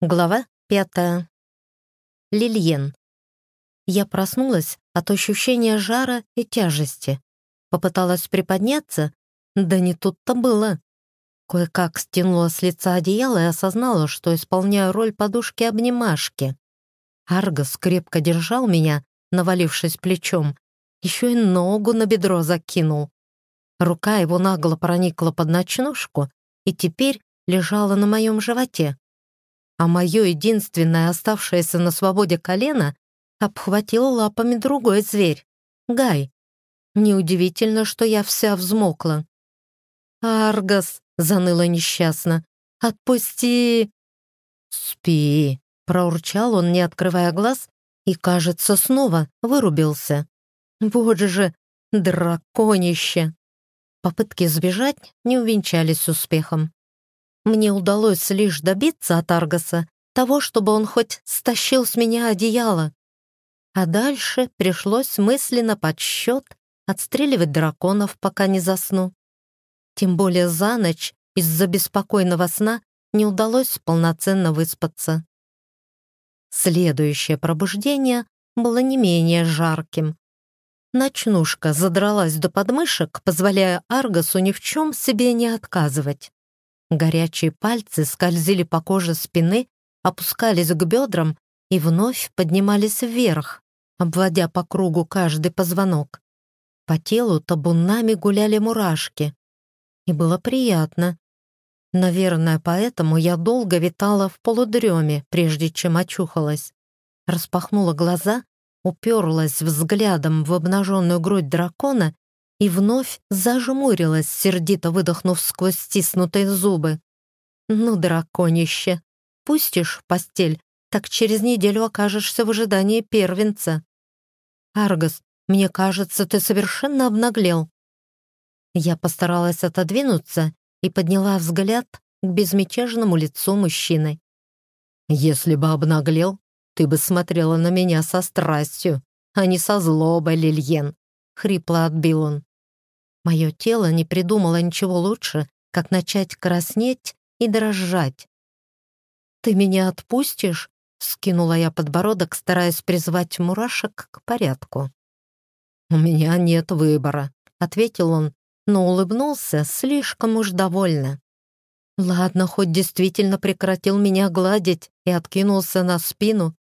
Глава пятая. Лильен. Я проснулась от ощущения жара и тяжести. Попыталась приподняться, да не тут-то было. Кое-как стянула с лица одеяло и осознала, что исполняю роль подушки-обнимашки. Аргос крепко держал меня, навалившись плечом, еще и ногу на бедро закинул. Рука его нагло проникла под ночнушку и теперь лежала на моем животе а мое единственное оставшееся на свободе колено обхватил лапами другой зверь — Гай. Неудивительно, что я вся взмокла. «Аргос!» — заныла несчастно. «Отпусти!» «Спи!» — проурчал он, не открывая глаз, и, кажется, снова вырубился. «Вот же, драконище!» Попытки сбежать не увенчались успехом. Мне удалось лишь добиться от Аргаса того, чтобы он хоть стащил с меня одеяло. А дальше пришлось мысленно подсчет отстреливать драконов, пока не засну. Тем более за ночь из-за беспокойного сна не удалось полноценно выспаться. Следующее пробуждение было не менее жарким. Ночнушка задралась до подмышек, позволяя Аргасу ни в чем себе не отказывать. Горячие пальцы скользили по коже спины, опускались к бедрам и вновь поднимались вверх, обводя по кругу каждый позвонок. По телу табунами гуляли мурашки. И было приятно. Наверное, поэтому я долго витала в полудреме, прежде чем очухалась. Распахнула глаза, уперлась взглядом в обнаженную грудь дракона и вновь зажмурилась, сердито выдохнув сквозь стиснутые зубы. «Ну, драконище, пустишь постель, так через неделю окажешься в ожидании первенца. Аргос, мне кажется, ты совершенно обнаглел». Я постаралась отодвинуться и подняла взгляд к безмятежному лицу мужчины. «Если бы обнаглел, ты бы смотрела на меня со страстью, а не со злобой, Лильен», — хрипло отбил он. Мое тело не придумало ничего лучше, как начать краснеть и дрожать. «Ты меня отпустишь?» — скинула я подбородок, стараясь призвать мурашек к порядку. «У меня нет выбора», — ответил он, но улыбнулся слишком уж довольно. Ладно, хоть действительно прекратил меня гладить и откинулся на спину.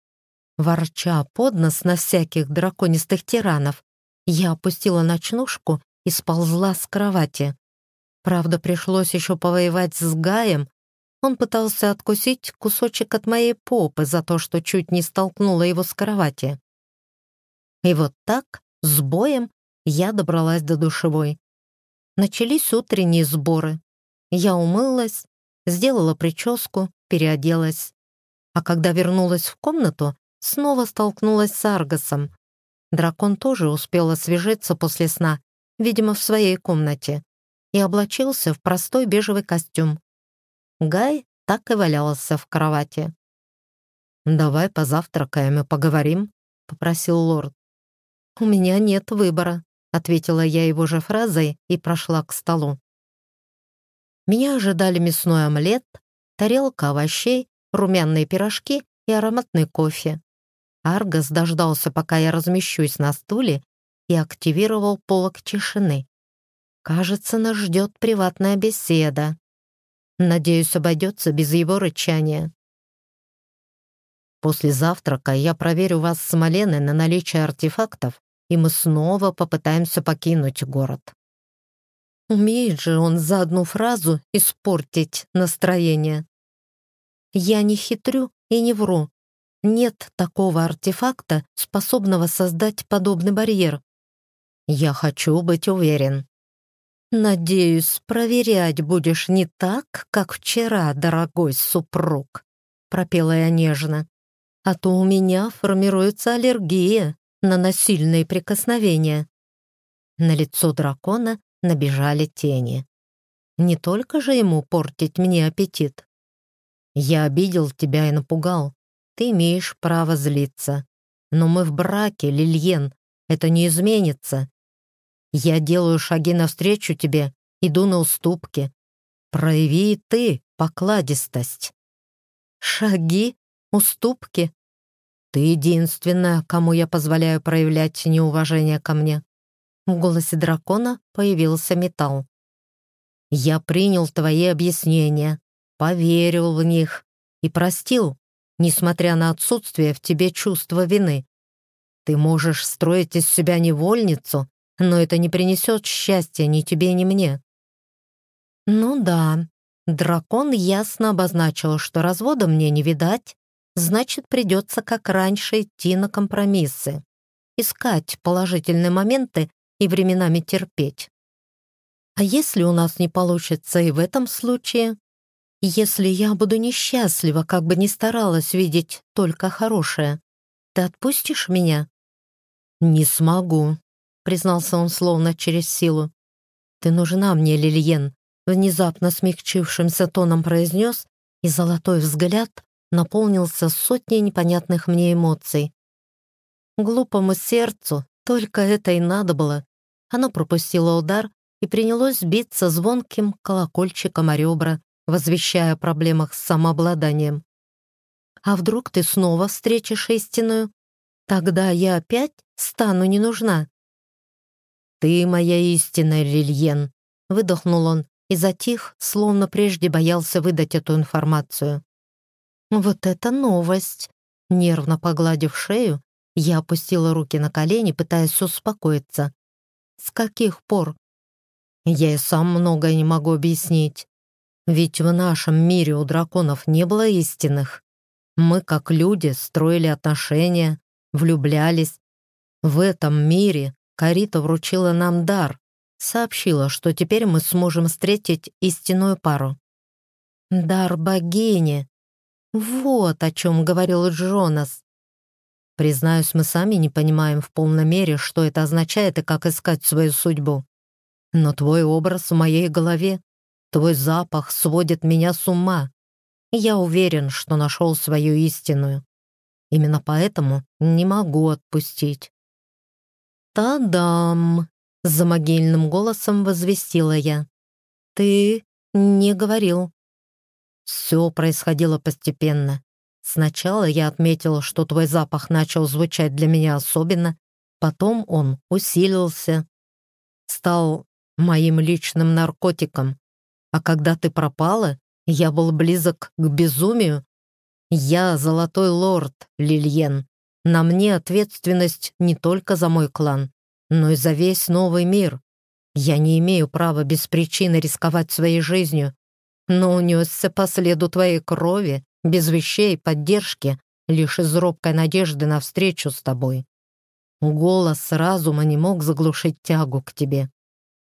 Ворча под нос на всяких драконистых тиранов, я опустила ночнушку и сползла с кровати. Правда, пришлось еще повоевать с Гаем. Он пытался откусить кусочек от моей попы за то, что чуть не столкнула его с кровати. И вот так, с боем, я добралась до душевой. Начались утренние сборы. Я умылась, сделала прическу, переоделась. А когда вернулась в комнату, снова столкнулась с Аргосом. Дракон тоже успел освежиться после сна видимо, в своей комнате, и облачился в простой бежевый костюм. Гай так и валялся в кровати. «Давай позавтракаем и поговорим», — попросил лорд. «У меня нет выбора», — ответила я его же фразой и прошла к столу. Меня ожидали мясной омлет, тарелка овощей, румяные пирожки и ароматный кофе. Аргос дождался, пока я размещусь на стуле, и активировал полок тишины. Кажется, нас ждет приватная беседа. Надеюсь, обойдется без его рычания. После завтрака я проверю вас с Маленой на наличие артефактов, и мы снова попытаемся покинуть город. Умеет же он за одну фразу испортить настроение. Я не хитрю и не вру. Нет такого артефакта, способного создать подобный барьер. Я хочу быть уверен. Надеюсь, проверять будешь не так, как вчера, дорогой супруг, пропела я нежно. А то у меня формируется аллергия на насильные прикосновения. На лицо дракона набежали тени. Не только же ему портить мне аппетит. Я обидел тебя и напугал. Ты имеешь право злиться. Но мы в браке, Лильен. Это не изменится. Я делаю шаги навстречу тебе, иду на уступки. Прояви и ты покладистость. Шаги? Уступки? Ты единственная, кому я позволяю проявлять неуважение ко мне. В голосе дракона появился металл. Я принял твои объяснения, поверил в них и простил, несмотря на отсутствие в тебе чувства вины. Ты можешь строить из себя невольницу, но это не принесет счастья ни тебе, ни мне. Ну да, дракон ясно обозначил, что развода мне не видать, значит, придется как раньше идти на компромиссы, искать положительные моменты и временами терпеть. А если у нас не получится и в этом случае? Если я буду несчастлива, как бы ни старалась видеть только хорошее, ты отпустишь меня? Не смогу, признался он словно через силу. Ты нужна мне, Лильен, внезапно смягчившимся тоном произнес, и золотой взгляд наполнился сотней непонятных мне эмоций. Глупому сердцу только это и надо было. Оно пропустило удар и принялось биться звонким колокольчиком о ребра, возвещая о проблемах с самообладанием. «А вдруг ты снова встретишь истинную? Тогда я опять стану не нужна». «Ты моя истинная, Лильен», — выдохнул он и затих, словно прежде боялся выдать эту информацию. «Вот это новость!» Нервно погладив шею, я опустила руки на колени, пытаясь успокоиться. «С каких пор?» «Я и сам многое не могу объяснить. Ведь в нашем мире у драконов не было истинных. Мы, как люди, строили отношения, влюблялись. В этом мире Карита вручила нам дар, сообщила, что теперь мы сможем встретить истинную пару. «Дар богини!» Вот о чем говорил Джонас. Признаюсь, мы сами не понимаем в полной мере, что это означает и как искать свою судьбу. Но твой образ в моей голове, твой запах сводит меня с ума. Я уверен, что нашел свою истинную. Именно поэтому не могу отпустить. «Та-дам!» — за могильным голосом возвестила я. «Ты не говорил». Все происходило постепенно. Сначала я отметила, что твой запах начал звучать для меня особенно, потом он усилился, стал моим личным наркотиком. А когда ты пропала, я был близок к безумию. Я золотой лорд, Лильен. На мне ответственность не только за мой клан, но и за весь новый мир. Я не имею права без причины рисковать своей жизнью, но унесся по следу твоей крови без вещей, поддержки, лишь из робкой надежды на встречу с тобой. Голос разума не мог заглушить тягу к тебе.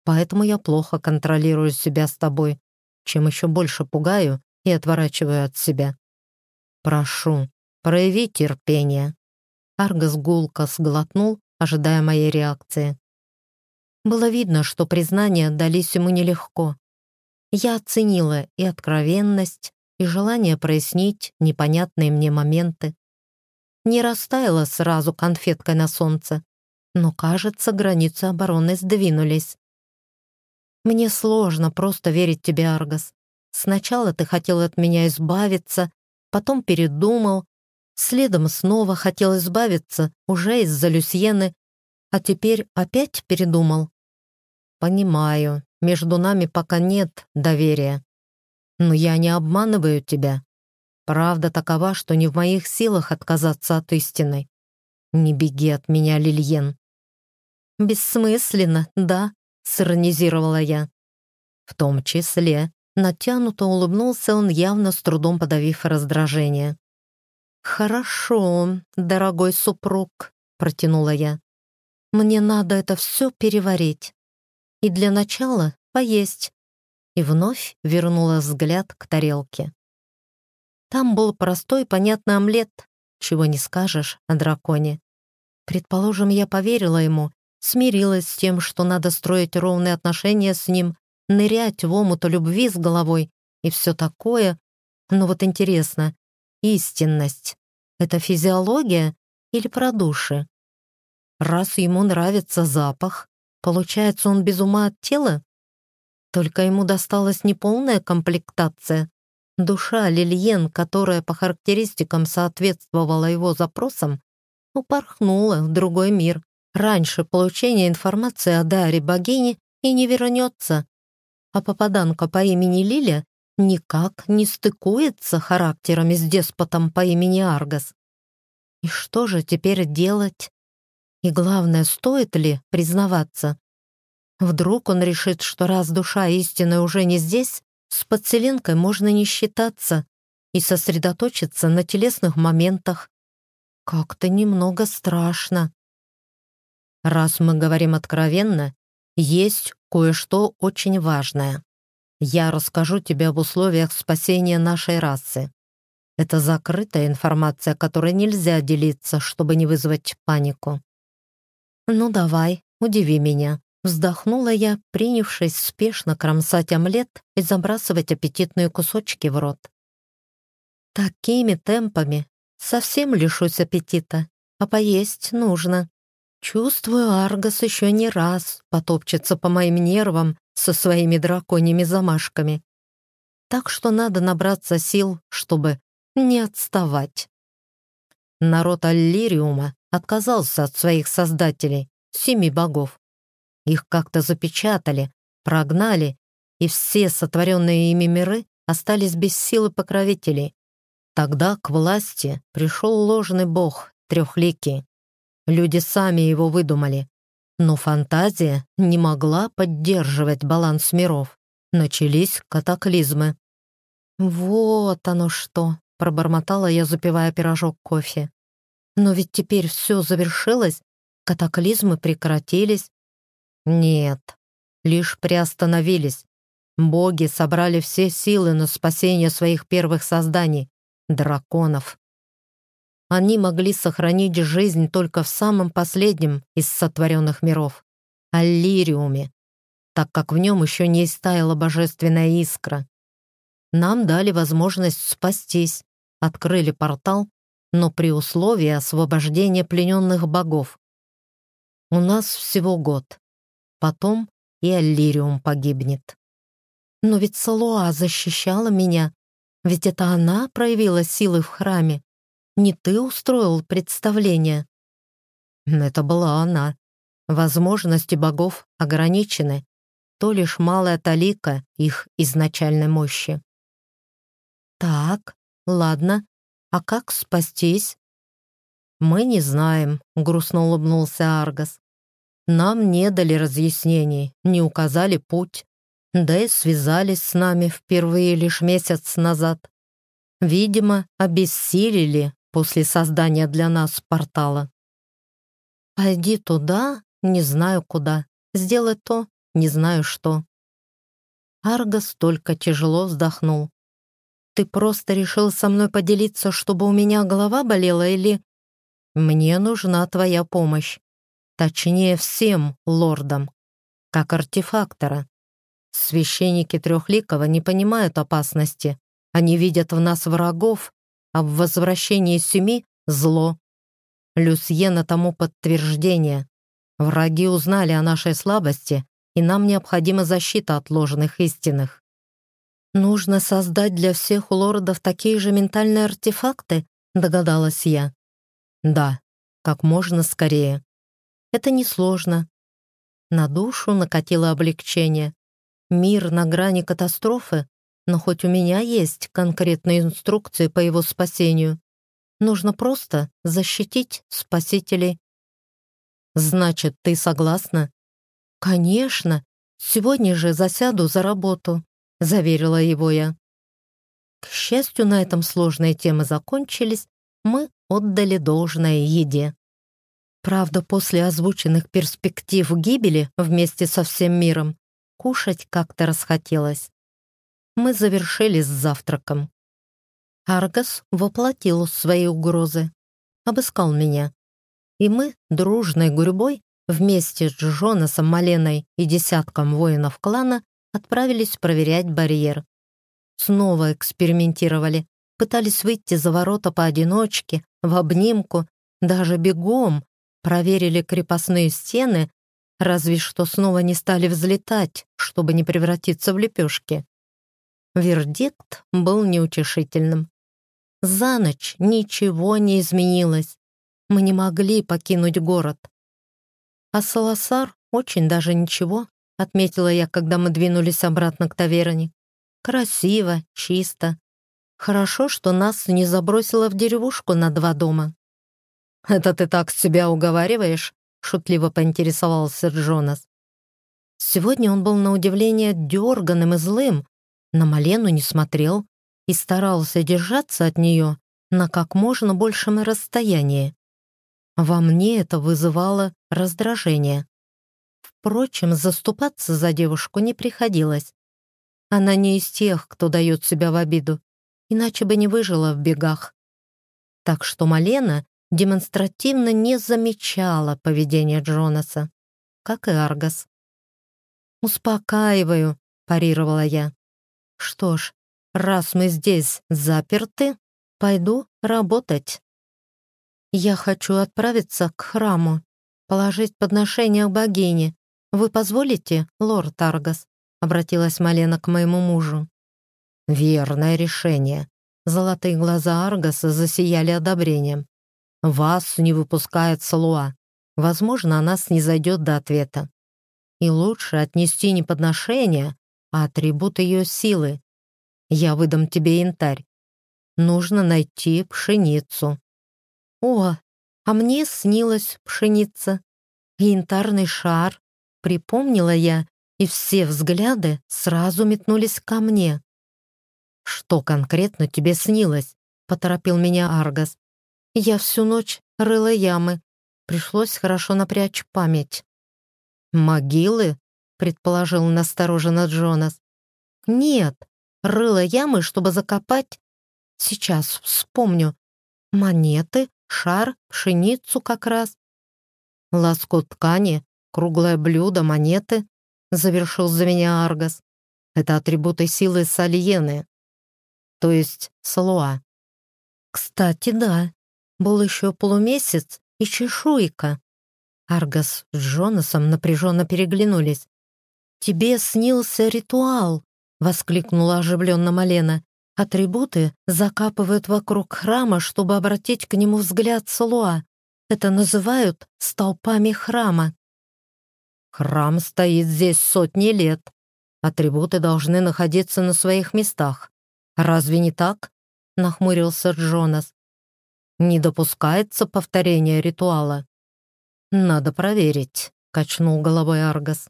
Поэтому я плохо контролирую себя с тобой, чем еще больше пугаю и отворачиваю от себя. Прошу, прояви терпение. Аргас гулко сглотнул, ожидая моей реакции. Было видно, что признания дались ему нелегко. Я оценила и откровенность, и желание прояснить непонятные мне моменты. Не растаяла сразу конфеткой на солнце, но, кажется, границы обороны сдвинулись. Мне сложно просто верить тебе, Аргас. Сначала ты хотел от меня избавиться, потом передумал, следом снова хотел избавиться, уже из-за Люсьены, а теперь опять передумал. Понимаю, между нами пока нет доверия. Но я не обманываю тебя. Правда такова, что не в моих силах отказаться от истины. Не беги от меня, Лильен. Бессмысленно, да, сиронизировала я. В том числе, натянуто улыбнулся он, явно с трудом подавив раздражение. «Хорошо, дорогой супруг», — протянула я. «Мне надо это все переварить. И для начала поесть и вновь вернула взгляд к тарелке. Там был простой понятный омлет, чего не скажешь о драконе. Предположим, я поверила ему, смирилась с тем, что надо строить ровные отношения с ним, нырять в омуту любви с головой и все такое. Но вот интересно, истинность — это физиология или про души? Раз ему нравится запах, получается, он без ума от тела? Только ему досталась неполная комплектация. Душа Лильен, которая по характеристикам соответствовала его запросам, упорхнула в другой мир, раньше получения информации о даре богини и не вернется. А попаданка по имени Лиля никак не стыкуется характерами с деспотом по имени Аргас. И что же теперь делать? И главное, стоит ли признаваться? Вдруг он решит, что раз душа истины уже не здесь, с подселенкой можно не считаться и сосредоточиться на телесных моментах. Как-то немного страшно. Раз мы говорим откровенно, есть кое-что очень важное. Я расскажу тебе об условиях спасения нашей расы. Это закрытая информация, которой нельзя делиться, чтобы не вызвать панику. Ну давай, удиви меня. Вздохнула я, принявшись спешно кромсать омлет и забрасывать аппетитные кусочки в рот. Такими темпами совсем лишусь аппетита, а поесть нужно. Чувствую, Аргос еще не раз потопчется по моим нервам со своими драконьими замашками. Так что надо набраться сил, чтобы не отставать. Народ Аллириума отказался от своих создателей, семи богов. Их как-то запечатали, прогнали, и все сотворенные ими миры остались без силы покровителей. Тогда к власти пришел ложный бог, трехликий. Люди сами его выдумали. Но фантазия не могла поддерживать баланс миров. Начались катаклизмы. «Вот оно что!» — пробормотала я, запивая пирожок кофе. «Но ведь теперь все завершилось, катаклизмы прекратились, нет, лишь приостановились. Боги собрали все силы на спасение своих первых созданий — драконов. Они могли сохранить жизнь только в самом последнем из сотворенных миров — Аллириуме, так как в нем еще не истаяла божественная искра. Нам дали возможность спастись, открыли портал, но при условии освобождения плененных богов. У нас всего год. Потом и Аллириум погибнет. Но ведь Салуа защищала меня. Ведь это она проявила силы в храме. Не ты устроил представление. Это была она. Возможности богов ограничены. То лишь малая талика их изначальной мощи. Так, ладно. А как спастись? Мы не знаем, грустно улыбнулся Аргас. Нам не дали разъяснений, не указали путь, да и связались с нами впервые лишь месяц назад. Видимо, обессилили после создания для нас портала. Пойди туда, не знаю куда, сделай то, не знаю что. Аргос только тяжело вздохнул. «Ты просто решил со мной поделиться, чтобы у меня голова болела, или...» «Мне нужна твоя помощь. Точнее, всем лордам, как артефактора. Священники Трехликова не понимают опасности. Они видят в нас врагов, а в возвращении семи — зло. Люсьена тому подтверждение. Враги узнали о нашей слабости, и нам необходима защита от ложных истинных. «Нужно создать для всех лордов такие же ментальные артефакты», догадалась я. «Да, как можно скорее. Это несложно. На душу накатило облегчение. Мир на грани катастрофы, но хоть у меня есть конкретные инструкции по его спасению. Нужно просто защитить спасителей. Значит, ты согласна? Конечно. Сегодня же засяду за работу, заверила его я. К счастью, на этом сложные темы закончились, мы отдали должное еде. Правда, после озвученных перспектив гибели вместе со всем миром, кушать как-то расхотелось. Мы завершили с завтраком. Аргас воплотил свои угрозы, обыскал меня. И мы, дружной гурьбой, вместе с Джонасом, Маленой и десятком воинов клана отправились проверять барьер. Снова экспериментировали, пытались выйти за ворота поодиночке, в обнимку, даже бегом, Проверили крепостные стены, разве что снова не стали взлетать, чтобы не превратиться в лепешки. Вердикт был неутешительным. За ночь ничего не изменилось. Мы не могли покинуть город. А Саласар очень даже ничего, отметила я, когда мы двинулись обратно к таверне. Красиво, чисто. Хорошо, что нас не забросило в деревушку на два дома. «Это ты так себя уговариваешь?» — шутливо поинтересовался Джонас. Сегодня он был на удивление дерганым и злым, на Малену не смотрел и старался держаться от нее на как можно большем расстоянии. Во мне это вызывало раздражение. Впрочем, заступаться за девушку не приходилось. Она не из тех, кто дает себя в обиду, иначе бы не выжила в бегах. Так что Малена демонстративно не замечала поведения Джонаса, как и Аргас. «Успокаиваю», — парировала я. «Что ж, раз мы здесь заперты, пойду работать. Я хочу отправиться к храму, положить подношение богине. Вы позволите, лорд Аргас?» — обратилась Малена к моему мужу. «Верное решение». Золотые глаза Аргаса засияли одобрением. «Вас не выпускает Салуа. Возможно, она снизойдет до ответа. И лучше отнести не подношение, а атрибут ее силы. Я выдам тебе янтарь. Нужно найти пшеницу». «О, а мне снилась пшеница. Янтарный шар», — припомнила я, и все взгляды сразу метнулись ко мне. «Что конкретно тебе снилось?» — поторопил меня Аргас. «Я всю ночь рыла ямы. Пришлось хорошо напрячь память». «Могилы?» — предположил настороженно Джонас. «Нет, рыла ямы, чтобы закопать...» «Сейчас вспомню. Монеты, шар, пшеницу как раз». «Лоскут ткани, круглое блюдо, монеты», — завершил за меня Аргас. «Это атрибуты силы Сальены, то есть Салуа». «Кстати, да, был еще полумесяц и чешуйка. Аргас с Джонасом напряженно переглянулись. «Тебе снился ритуал!» — воскликнула оживленно Малена. «Атрибуты закапывают вокруг храма, чтобы обратить к нему взгляд Салуа. Это называют столпами храма». «Храм стоит здесь сотни лет. Атрибуты должны находиться на своих местах. Разве не так?» — нахмурился Джонас. «Не допускается повторение ритуала». «Надо проверить», — качнул головой Аргас.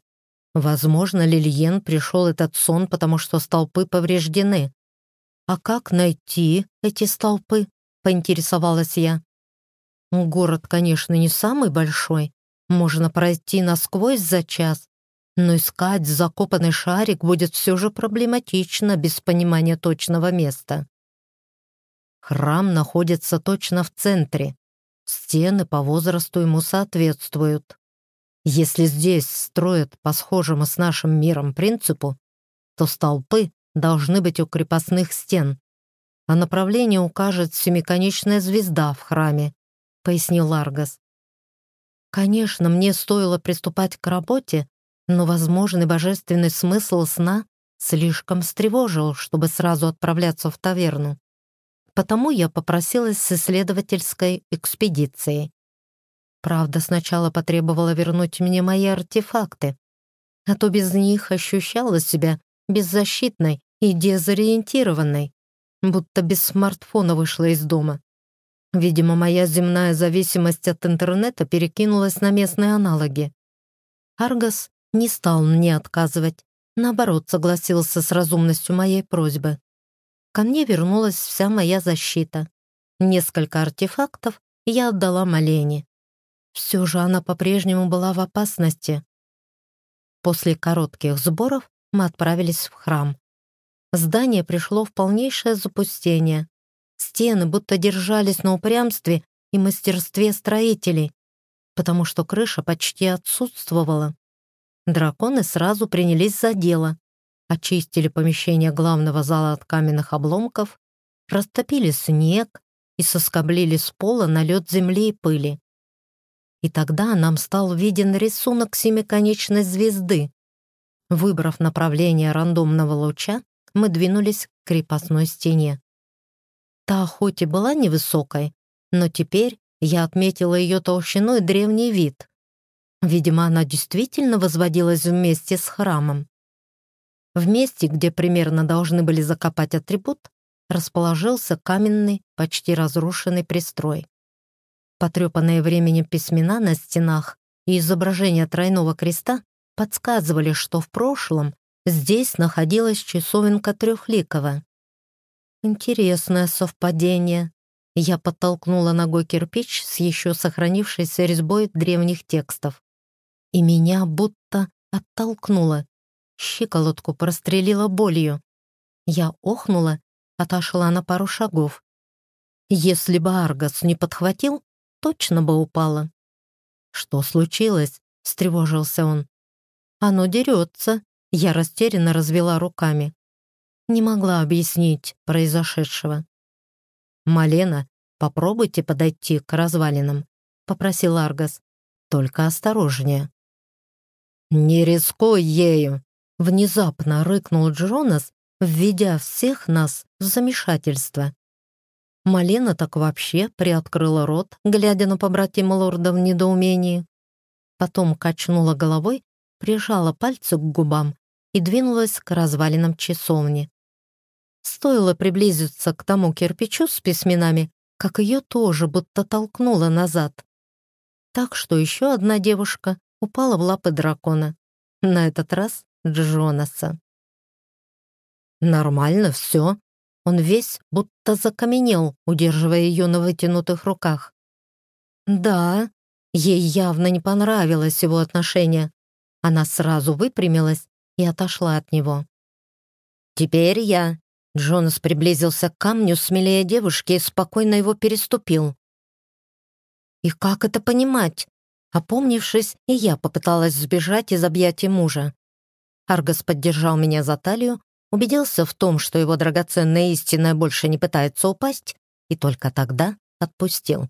«Возможно, Лильен пришел этот сон, потому что столпы повреждены». «А как найти эти столпы?» — поинтересовалась я. «Город, конечно, не самый большой. Можно пройти насквозь за час, но искать закопанный шарик будет все же проблематично без понимания точного места. Храм находится точно в центре, Стены по возрасту ему соответствуют. Если здесь строят по схожему с нашим миром принципу, то столпы должны быть у крепостных стен, а направление укажет семиконечная звезда в храме, пояснил Ларгас. Конечно, мне стоило приступать к работе, но возможный божественный смысл сна слишком встревожил, чтобы сразу отправляться в таверну потому я попросилась с исследовательской экспедицией. Правда, сначала потребовала вернуть мне мои артефакты, а то без них ощущала себя беззащитной и дезориентированной, будто без смартфона вышла из дома. Видимо, моя земная зависимость от интернета перекинулась на местные аналоги. Аргос не стал мне отказывать, наоборот, согласился с разумностью моей просьбы. Ко мне вернулась вся моя защита. Несколько артефактов я отдала Малене. Все же она по-прежнему была в опасности. После коротких сборов мы отправились в храм. Здание пришло в полнейшее запустение. Стены будто держались на упрямстве и мастерстве строителей, потому что крыша почти отсутствовала. Драконы сразу принялись за дело очистили помещение главного зала от каменных обломков, растопили снег и соскоблили с пола налет земли и пыли. И тогда нам стал виден рисунок семиконечной звезды. Выбрав направление рандомного луча, мы двинулись к крепостной стене. Та хоть и была невысокой, но теперь я отметила ее толщину и древний вид. Видимо, она действительно возводилась вместе с храмом. В месте, где примерно должны были закопать атрибут, расположился каменный, почти разрушенный пристрой. Потрепанные временем письмена на стенах и изображение тройного креста подсказывали, что в прошлом здесь находилась часовенка Трехликова. Интересное совпадение. Я подтолкнула ногой кирпич с еще сохранившейся резьбой древних текстов. И меня будто оттолкнуло. Щиколотку прострелила болью. Я охнула, отошла на пару шагов. Если бы Аргас не подхватил, точно бы упала. «Что случилось?» — встревожился он. «Оно дерется», — я растерянно развела руками. Не могла объяснить произошедшего. «Малена, попробуйте подойти к развалинам», — попросил Аргас. «Только осторожнее». «Не рискуй ею!» — внезапно рыкнул Джонас, введя всех нас в замешательство. Малена так вообще приоткрыла рот, глядя на побратима лорда в недоумении. Потом качнула головой, прижала пальцы к губам и двинулась к развалинам часовни. Стоило приблизиться к тому кирпичу с письменами, как ее тоже будто толкнуло назад. Так что еще одна девушка упала в лапы дракона. На этот раз Джонаса. «Нормально все», он весь будто закаменел, удерживая ее на вытянутых руках. Да, ей явно не понравилось его отношение. Она сразу выпрямилась и отошла от него. «Теперь я». Джонас приблизился к камню смелее девушки и спокойно его переступил. «И как это понимать?» Опомнившись, и я попыталась сбежать из объятий мужа. Аргос поддержал меня за талию, убедился в том, что его драгоценная истина больше не пытается упасть, и только тогда отпустил.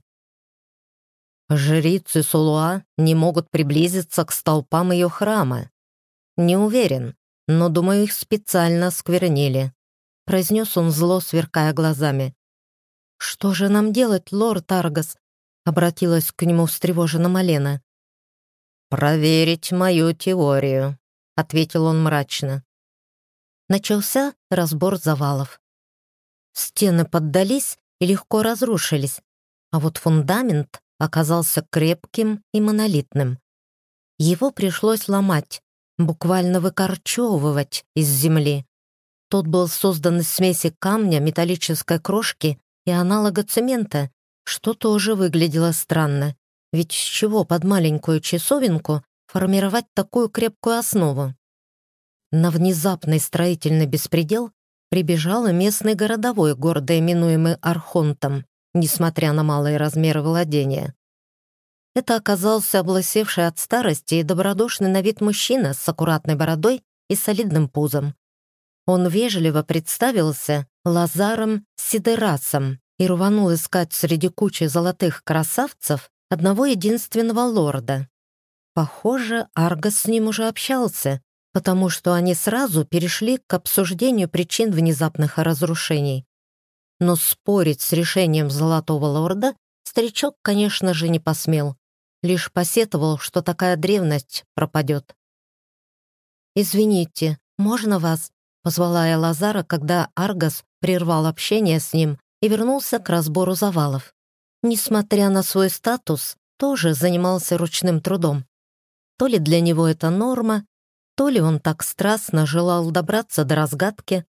Жрицы Сулуа не могут приблизиться к столпам ее храма. Не уверен, но, думаю, их специально сквернили. Произнес он зло, сверкая глазами. «Что же нам делать, лорд Аргас?» Обратилась к нему встревоженно Малена. «Проверить мою теорию», — ответил он мрачно начался разбор завалов. Стены поддались и легко разрушились, а вот фундамент оказался крепким и монолитным. Его пришлось ломать, буквально выкорчевывать из земли. Тот был создан из смеси камня, металлической крошки и аналога цемента, что тоже выглядело странно. Ведь с чего под маленькую часовенку формировать такую крепкую основу? На внезапный строительный беспредел прибежал и местный городовой, гордо именуемый Архонтом, несмотря на малые размеры владения. Это оказался облысевший от старости и добродушный на вид мужчина с аккуратной бородой и солидным пузом. Он вежливо представился Лазаром Сидерасом и рванул искать среди кучи золотых красавцев одного единственного лорда. Похоже, Аргос с ним уже общался, потому что они сразу перешли к обсуждению причин внезапных разрушений. Но спорить с решением Золотого Лорда старичок, конечно же, не посмел, лишь посетовал, что такая древность пропадет. «Извините, можно вас?» — позвала я Лазара, когда Аргас прервал общение с ним и вернулся к разбору завалов. Несмотря на свой статус, тоже занимался ручным трудом. То ли для него это норма, то ли он так страстно желал добраться до разгадки.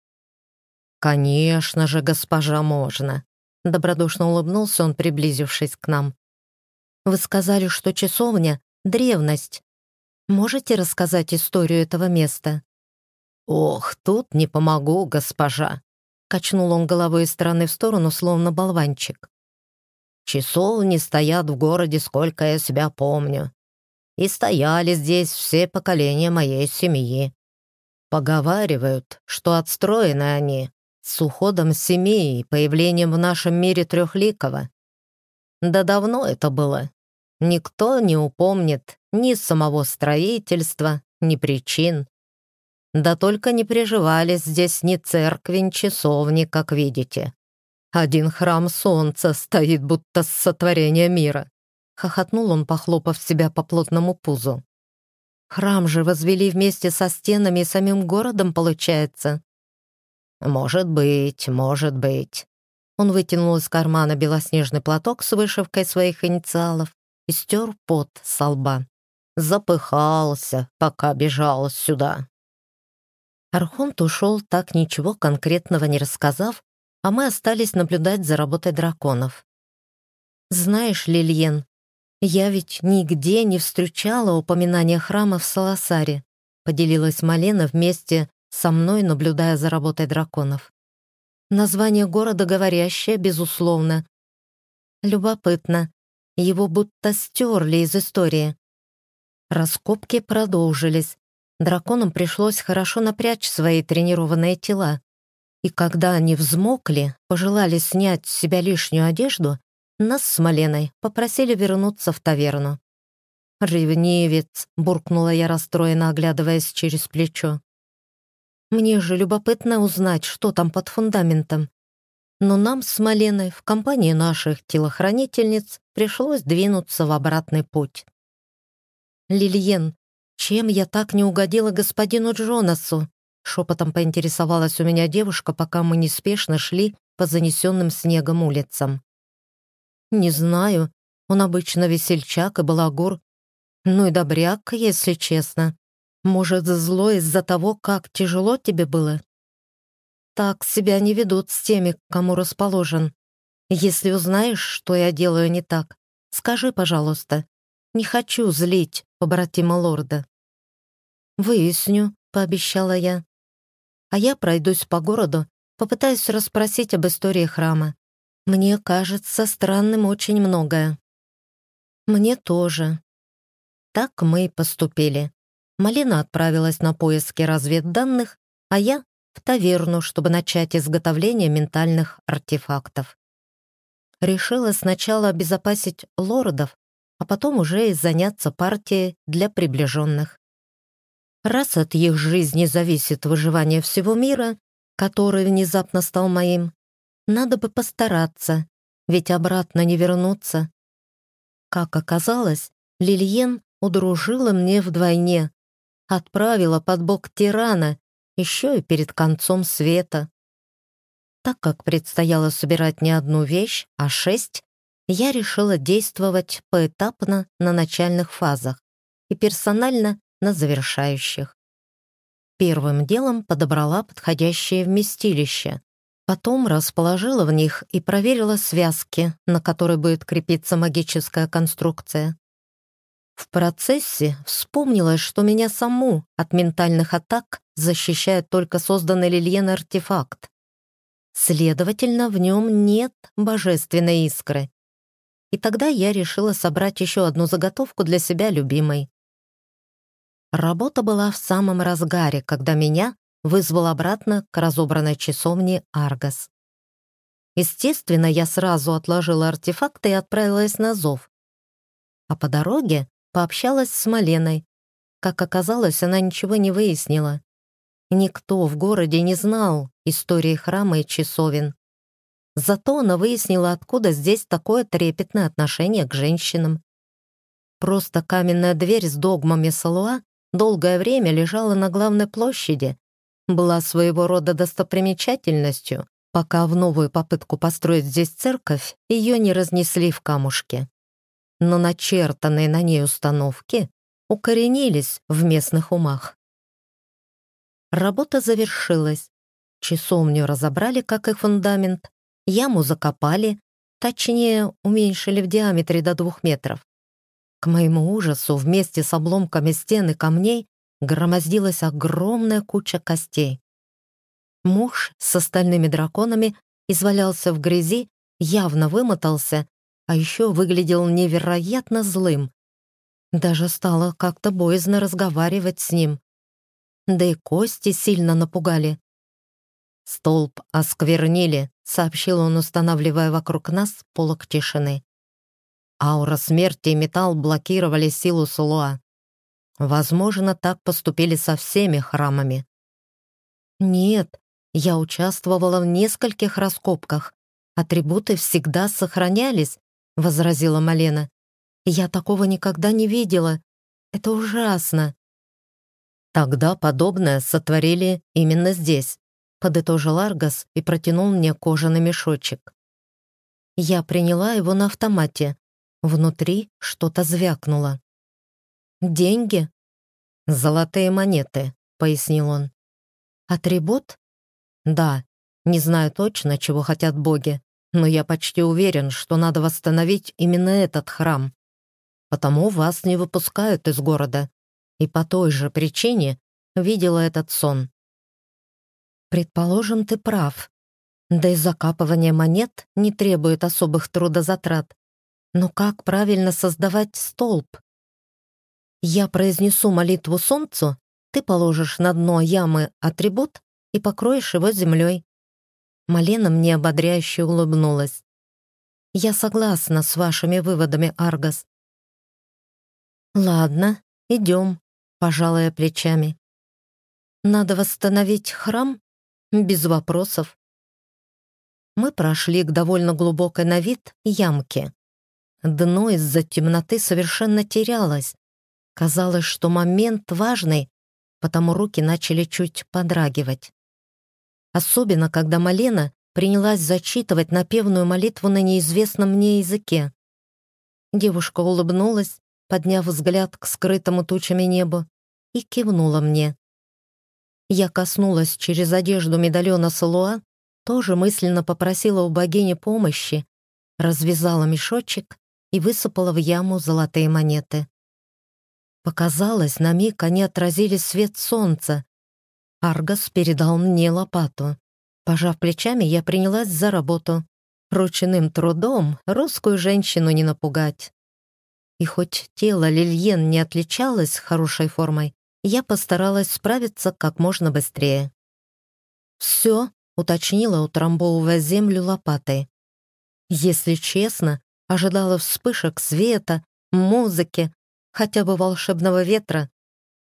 «Конечно же, госпожа, можно!» Добродушно улыбнулся он, приблизившись к нам. «Вы сказали, что часовня — древность. Можете рассказать историю этого места?» «Ох, тут не помогу, госпожа!» Качнул он головой из стороны в сторону, словно болванчик. «Часовни стоят в городе, сколько я себя помню и стояли здесь все поколения моей семьи. Поговаривают, что отстроены они с уходом семьи и появлением в нашем мире трехликого. Да давно это было. Никто не упомнит ни самого строительства, ни причин. Да только не приживались здесь ни церкви, ни часовни, как видите. Один храм солнца стоит, будто с сотворения мира. Хохотнул он, похлопав себя по плотному пузу. Храм же возвели вместе со стенами и самим городом, получается. Может быть, может быть. Он вытянул из кармана белоснежный платок с вышивкой своих инициалов и стер пот со лба. Запыхался, пока бежал сюда. Архонт ушел, так ничего конкретного не рассказав, а мы остались наблюдать за работой драконов. «Знаешь, Лильен, я ведь нигде не встречала упоминания храма в Саласаре», поделилась Малена вместе со мной, наблюдая за работой драконов. Название города говорящее, безусловно. Любопытно. Его будто стерли из истории. Раскопки продолжились. Драконам пришлось хорошо напрячь свои тренированные тела. И когда они взмокли, пожелали снять с себя лишнюю одежду, нас с Маленой попросили вернуться в таверну. «Ревнивец!» — буркнула я расстроенно, оглядываясь через плечо. Мне же любопытно узнать, что там под фундаментом. Но нам с Маленой в компании наших телохранительниц пришлось двинуться в обратный путь. «Лильен, чем я так не угодила господину Джонасу?» Шепотом поинтересовалась у меня девушка, пока мы неспешно шли по занесенным снегом улицам. «Не знаю. Он обычно весельчак и балагур. Ну и добряк, если честно. Может, зло из-за того, как тяжело тебе было? Так себя не ведут с теми, кому расположен. Если узнаешь, что я делаю не так, скажи, пожалуйста. Не хочу злить побратима лорда. «Выясню», — пообещала я. «А я пройдусь по городу, попытаюсь расспросить об истории храма. Мне кажется странным очень многое». «Мне тоже». Так мы и поступили. Малина отправилась на поиски разведданных, а я — в таверну, чтобы начать изготовление ментальных артефактов. Решила сначала обезопасить лордов, а потом уже и заняться партией для приближенных. Раз от их жизни зависит выживание всего мира, который внезапно стал моим, надо бы постараться, ведь обратно не вернуться. Как оказалось, Лильен удружила мне вдвойне, отправила под бок тирана, еще и перед концом света. Так как предстояло собирать не одну вещь, а шесть, я решила действовать поэтапно на начальных фазах и персонально на завершающих. Первым делом подобрала подходящее вместилище, потом расположила в них и проверила связки, на которые будет крепиться магическая конструкция. В процессе вспомнилось, что меня саму от ментальных атак защищает только созданный Лильен артефакт. Следовательно, в нем нет божественной искры. И тогда я решила собрать еще одну заготовку для себя любимой. Работа была в самом разгаре, когда меня вызвал обратно к разобранной часовне Аргас. Естественно, я сразу отложила артефакты и отправилась на зов. А по дороге Пообщалась с Маленой. Как оказалось, она ничего не выяснила. Никто в городе не знал истории храма и часовен. Зато она выяснила, откуда здесь такое трепетное отношение к женщинам. Просто каменная дверь с догмами Салуа долгое время лежала на главной площади, была своего рода достопримечательностью, пока в новую попытку построить здесь церковь ее не разнесли в камушки но начертанные на ней установки укоренились в местных умах. Работа завершилась. Часовню разобрали, как и фундамент, яму закопали, точнее, уменьшили в диаметре до двух метров. К моему ужасу, вместе с обломками стен и камней громоздилась огромная куча костей. Муж с остальными драконами извалялся в грязи, явно вымотался а еще выглядел невероятно злым. Даже стало как-то боязно разговаривать с ним. Да и кости сильно напугали. «Столб осквернили», — сообщил он, устанавливая вокруг нас полок тишины. Аура смерти и металл блокировали силу Сулуа. Возможно, так поступили со всеми храмами, Нет, я участвовала в нескольких раскопках. Атрибуты всегда сохранялись, возразила Малена. Я такого никогда не видела. Это ужасно. Тогда подобное сотворили именно здесь, подытожил Аргас и протянул мне кожаный мешочек. Я приняла его на автомате. Внутри что-то звякнуло. «Деньги?» «Золотые монеты», — пояснил он. «Атрибут?» «Да, не знаю точно, чего хотят боги, но я почти уверен, что надо восстановить именно этот храм. Потому вас не выпускают из города, и по той же причине видела этот сон». «Предположим, ты прав. Да и закапывание монет не требует особых трудозатрат. Но как правильно создавать столб? Я произнесу молитву солнцу, ты положишь на дно ямы атрибут и покроешь его землей. Малена мне ободряюще улыбнулась. Я согласна с вашими выводами, Аргас. Ладно, идем, пожалуя плечами. Надо восстановить храм? Без вопросов. Мы прошли к довольно глубокой на вид ямке. Дно из-за темноты совершенно терялось. Казалось, что момент важный, потому руки начали чуть подрагивать. Особенно, когда Малена принялась зачитывать напевную молитву на неизвестном мне языке. Девушка улыбнулась, подняв взгляд к скрытому тучами небу, и кивнула мне. Я коснулась через одежду медальона Салуа, тоже мысленно попросила у богини помощи, развязала мешочек и высыпала в яму золотые монеты. Показалось, на миг они отразили свет солнца. Аргас передал мне лопату. Пожав плечами, я принялась за работу. Ручным трудом русскую женщину не напугать. И хоть тело Лильен не отличалось хорошей формой, я постаралась справиться как можно быстрее. «Все», — уточнила, утрамбовывая землю лопатой. Если честно, ожидала вспышек света, музыки, хотя бы волшебного ветра,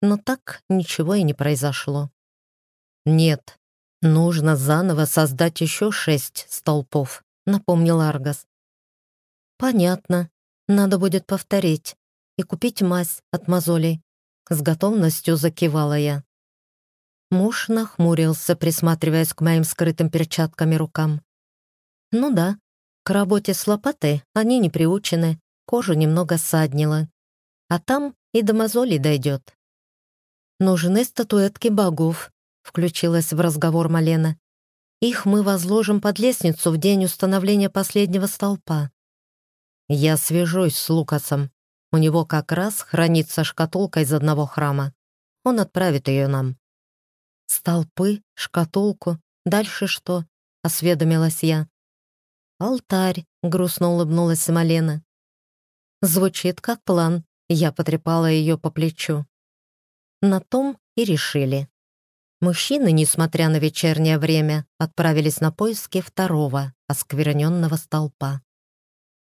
но так ничего и не произошло. «Нет, нужно заново создать еще шесть столпов», — напомнил Аргас. «Понятно. Надо будет повторить и купить мазь от мозолей». С готовностью закивала я. Муж нахмурился, присматриваясь к моим скрытым перчатками рукам. «Ну да, к работе с лопатой они не приучены, кожу немного саднило. А там и до мозолей дойдет. «Нужны статуэтки богов», — включилась в разговор Малена. «Их мы возложим под лестницу в день установления последнего столпа». «Я свяжусь с Лукасом. У него как раз хранится шкатулка из одного храма. Он отправит ее нам». «Столпы, шкатулку, дальше что?» — осведомилась я. «Алтарь», — грустно улыбнулась Малена. «Звучит как план», — я потрепала ее по плечу. На том и решили. Мужчины, несмотря на вечернее время, отправились на поиски второго оскверненного столпа.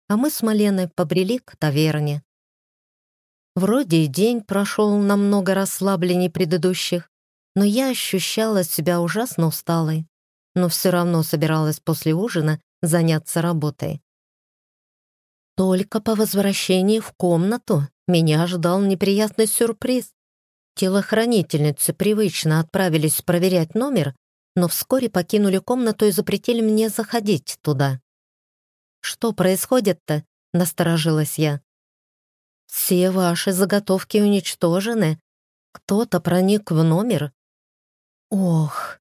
А мы с Маленой побрели к таверне. Вроде и день прошел намного расслабленней предыдущих, но я ощущала себя ужасно усталой, но все равно собиралась после ужина заняться работой. Только по возвращении в комнату меня ждал неприятный сюрприз. Телохранительницы привычно отправились проверять номер, но вскоре покинули комнату и запретили мне заходить туда. «Что происходит-то?» — насторожилась я. «Все ваши заготовки уничтожены. Кто-то проник в номер». «Ох,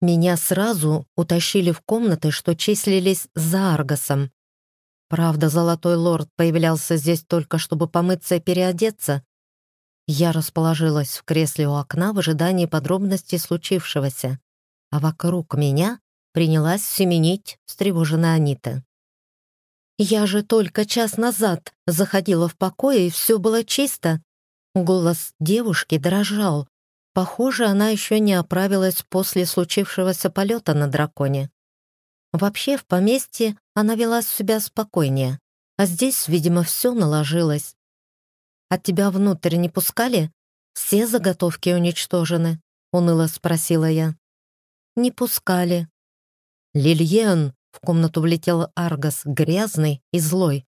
меня сразу утащили в комнаты, что числились за Аргосом. Правда, Золотой Лорд появлялся здесь только, чтобы помыться и переодеться. Я расположилась в кресле у окна в ожидании подробностей случившегося, а вокруг меня принялась семенить встревоженная Анита. «Я же только час назад заходила в покой, и все было чисто». Голос девушки дрожал, Похоже, она еще не оправилась после случившегося полета на драконе. Вообще, в поместье она вела себя спокойнее, а здесь, видимо, все наложилось. «От тебя внутрь не пускали? Все заготовки уничтожены?» — уныло спросила я. Не пускали. «Лильен!» — в комнату влетел Аргас, грязный и злой.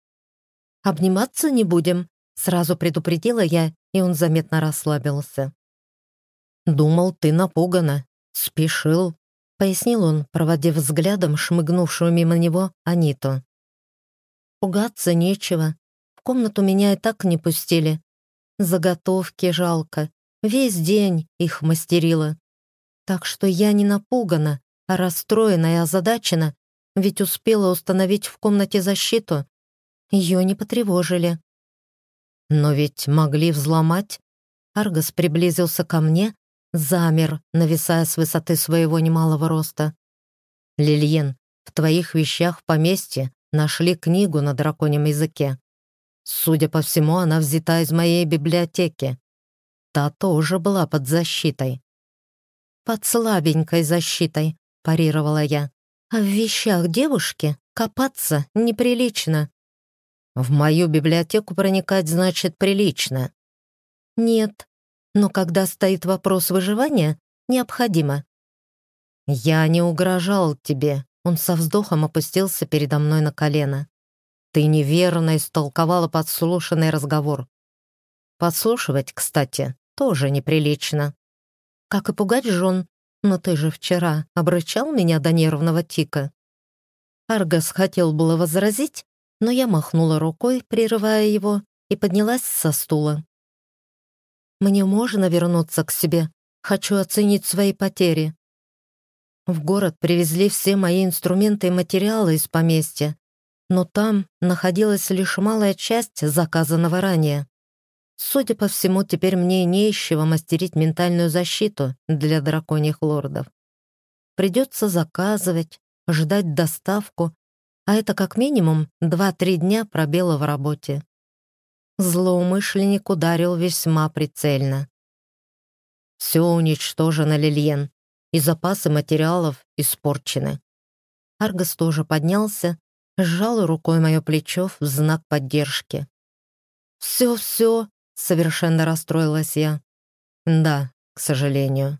«Обниматься не будем», — сразу предупредила я, и он заметно расслабился. «Думал, ты напугана. Спешил», — пояснил он, проводив взглядом шмыгнувшую мимо него Аниту. «Пугаться нечего. В комнату меня и так не пустили. Заготовки жалко. Весь день их мастерила. Так что я не напугана, а расстроена и озадачена, ведь успела установить в комнате защиту. Ее не потревожили. Но ведь могли взломать. Аргос приблизился ко мне, замер, нависая с высоты своего немалого роста. «Лильен, в твоих вещах в поместье нашли книгу на драконьем языке. Судя по всему, она взята из моей библиотеки. Та тоже была под защитой. «Под слабенькой защитой», — парировала я. «А в вещах девушки копаться неприлично». «В мою библиотеку проникать значит прилично». «Нет, но когда стоит вопрос выживания, необходимо». «Я не угрожал тебе», — он со вздохом опустился передо мной на колено. «Ты неверно истолковала подслушанный разговор. Подслушивать, кстати, тоже неприлично. Как и пугать жен, но ты же вчера обрычал меня до нервного тика. Аргас хотел было возразить, но я махнула рукой, прерывая его, и поднялась со стула. «Мне можно вернуться к себе? Хочу оценить свои потери». В город привезли все мои инструменты и материалы из поместья, но там находилась лишь малая часть заказанного ранее. Судя по всему, теперь мне не из мастерить ментальную защиту для драконьих лордов. Придется заказывать, ждать доставку, а это как минимум 2-3 дня пробела в работе. Злоумышленник ударил весьма прицельно. Все уничтожено, Лильен, и запасы материалов испорчены. Аргос тоже поднялся, сжал рукой мое плечо в знак поддержки. «Все-все, Совершенно расстроилась я. Да, к сожалению.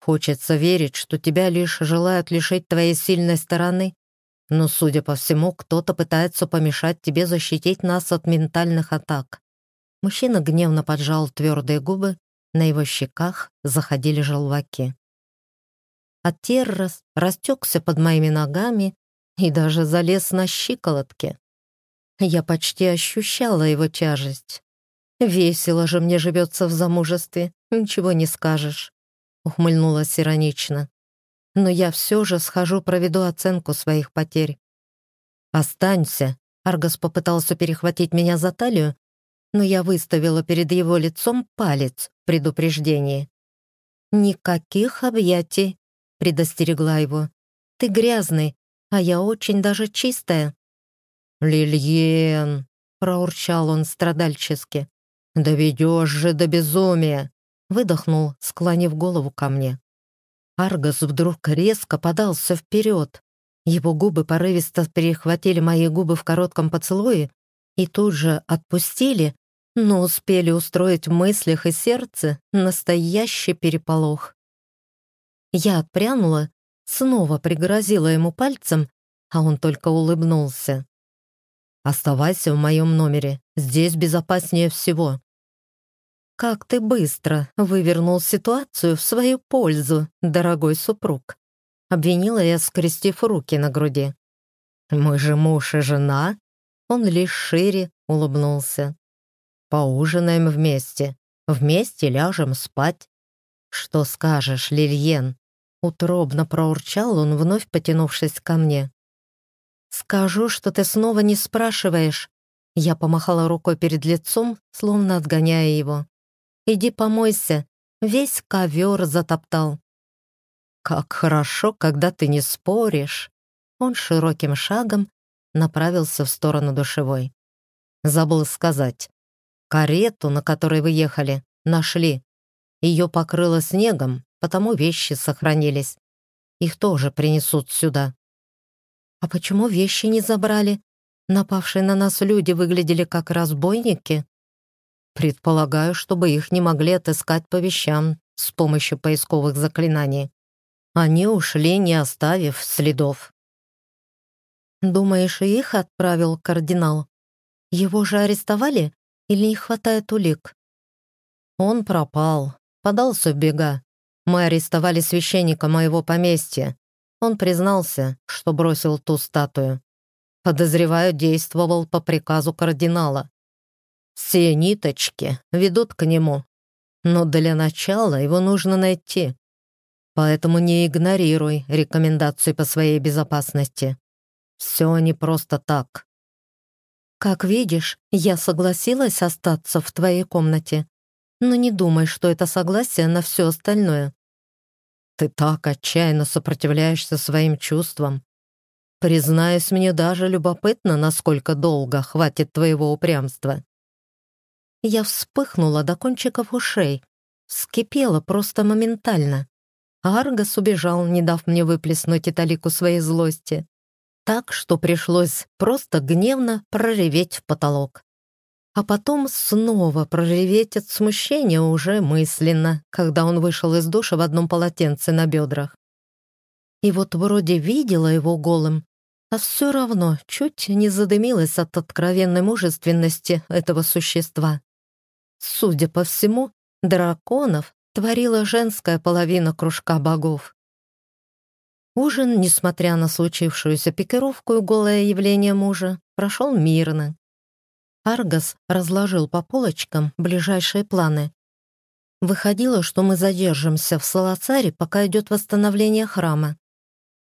Хочется верить, что тебя лишь желают лишить твоей сильной стороны, но, судя по всему, кто-то пытается помешать тебе защитить нас от ментальных атак. Мужчина гневно поджал твердые губы, на его щеках заходили желваки. А террас растекся под моими ногами и даже залез на щиколотки. Я почти ощущала его тяжесть. «Весело же мне живется в замужестве, ничего не скажешь», — ухмыльнулась иронично. «Но я все же схожу, проведу оценку своих потерь». «Останься», — Аргос попытался перехватить меня за талию, но я выставила перед его лицом палец в предупреждении. «Никаких объятий», — предостерегла его. «Ты грязный, а я очень даже чистая». «Лильен», — проурчал он страдальчески. «Доведешь же до безумия!» — выдохнул, склонив голову ко мне. Аргос вдруг резко подался вперед. Его губы порывисто перехватили мои губы в коротком поцелуе и тут же отпустили, но успели устроить в мыслях и сердце настоящий переполох. Я отпрянула, снова пригрозила ему пальцем, а он только улыбнулся. «Оставайся в моем номере, здесь безопаснее всего», «Как ты быстро вывернул ситуацию в свою пользу, дорогой супруг!» Обвинила я, скрестив руки на груди. «Мы же муж и жена!» Он лишь шире улыбнулся. «Поужинаем вместе, вместе ляжем спать». «Что скажешь, Лильен?» Утробно проурчал он, вновь потянувшись ко мне. «Скажу, что ты снова не спрашиваешь». Я помахала рукой перед лицом, словно отгоняя его. Иди помойся, весь ковер затоптал». «Как хорошо, когда ты не споришь!» Он широким шагом направился в сторону душевой. Забыл сказать. Карету, на которой вы ехали, нашли. Ее покрыло снегом, потому вещи сохранились. Их тоже принесут сюда. А почему вещи не забрали? Напавшие на нас люди выглядели как разбойники. Предполагаю, чтобы их не могли отыскать по вещам с помощью поисковых заклинаний. Они ушли, не оставив следов. Думаешь, их отправил кардинал? Его же арестовали или не хватает улик? Он пропал, подался в бега. Мы арестовали священника моего поместья. Он признался, что бросил ту статую. Подозреваю, действовал по приказу кардинала. Все ниточки ведут к нему. Но для начала его нужно найти. Поэтому не игнорируй рекомендации по своей безопасности. Все не просто так. Как видишь, я согласилась остаться в твоей комнате, но не думай, что это согласие на все остальное. Ты так отчаянно сопротивляешься своим чувствам. Признаюсь, мне даже любопытно, насколько долго хватит твоего упрямства. Я вспыхнула до кончиков ушей, вскипела просто моментально. Аргас убежал, не дав мне выплеснуть италику своей злости так, что пришлось просто гневно прореветь в потолок. А потом снова прореветь от смущения уже мысленно, когда он вышел из душа в одном полотенце на бедрах. И вот вроде видела его голым, а все равно чуть не задымилась от откровенной мужественности этого существа. Судя по всему, драконов творила женская половина кружка богов. Ужин, несмотря на случившуюся пикировку и голое явление мужа, прошел мирно. Аргас разложил по полочкам ближайшие планы. Выходило, что мы задержимся в Солоцаре, пока идет восстановление храма.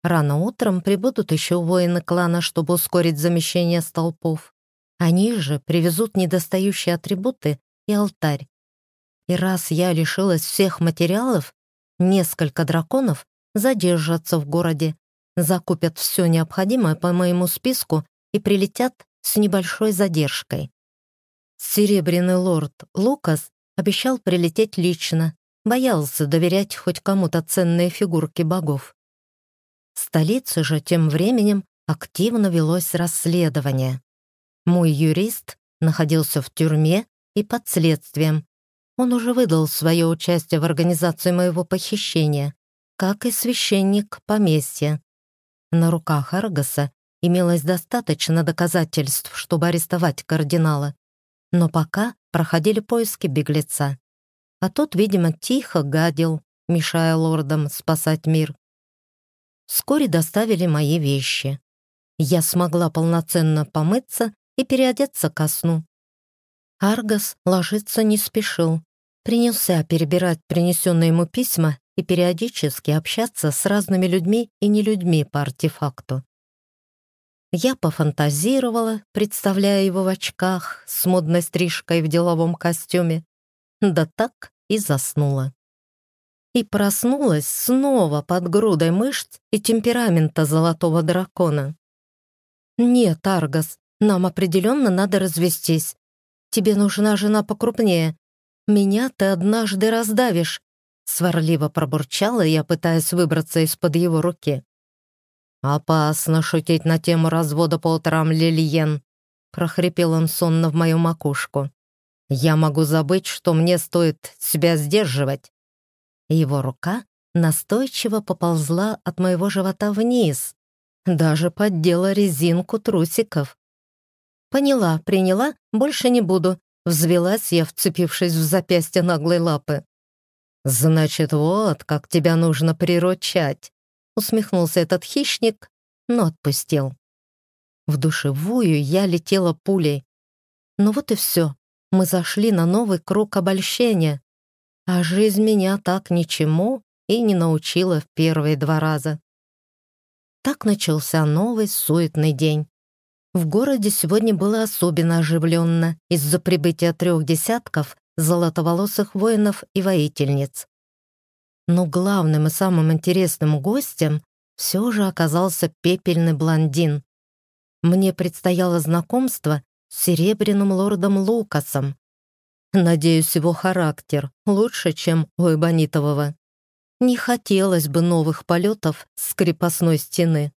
Рано утром прибудут еще воины клана, чтобы ускорить замещение столпов. Они же привезут недостающие атрибуты и алтарь. И раз я лишилась всех материалов, несколько драконов задержатся в городе, закупят все необходимое по моему списку и прилетят с небольшой задержкой. Серебряный лорд Лукас обещал прилететь лично, боялся доверять хоть кому-то ценные фигурки богов. В столице же тем временем активно велось расследование. Мой юрист находился в тюрьме и под следствием. Он уже выдал свое участие в организации моего похищения как и священник поместья. На руках Аргаса имелось достаточно доказательств, чтобы арестовать кардинала, но пока проходили поиски беглеца. А тот, видимо, тихо гадил, мешая лордам спасать мир. Вскоре доставили мои вещи. Я смогла полноценно помыться и переодеться ко сну. Аргас ложиться не спешил. Принялся перебирать принесенные ему письма и периодически общаться с разными людьми и не людьми по артефакту. Я пофантазировала, представляя его в очках, с модной стрижкой в деловом костюме. Да так и заснула. И проснулась снова под грудой мышц и темперамента золотого дракона. «Нет, Аргас, нам определенно надо развестись. Тебе нужна жена покрупнее. Меня ты однажды раздавишь, Сварливо пробурчала я, пытаясь выбраться из-под его руки. «Опасно шутить на тему развода по утрам, Лильен», прохрипел он сонно в мою макушку. «Я могу забыть, что мне стоит себя сдерживать». Его рука настойчиво поползла от моего живота вниз, даже поддела резинку трусиков. «Поняла, приняла, больше не буду», взвелась я, вцепившись в запястье наглой лапы. «Значит, вот как тебя нужно приручать!» Усмехнулся этот хищник, но отпустил. В душевую я летела пулей. Ну вот и все. Мы зашли на новый круг обольщения. А жизнь меня так ничему и не научила в первые два раза. Так начался новый суетный день. В городе сегодня было особенно оживленно из-за прибытия трех десятков золотоволосых воинов и воительниц. Но главным и самым интересным гостем все же оказался пепельный блондин. Мне предстояло знакомство с серебряным лордом Лукасом. Надеюсь, его характер лучше, чем у Эбонитового. Не хотелось бы новых полетов с крепостной стены.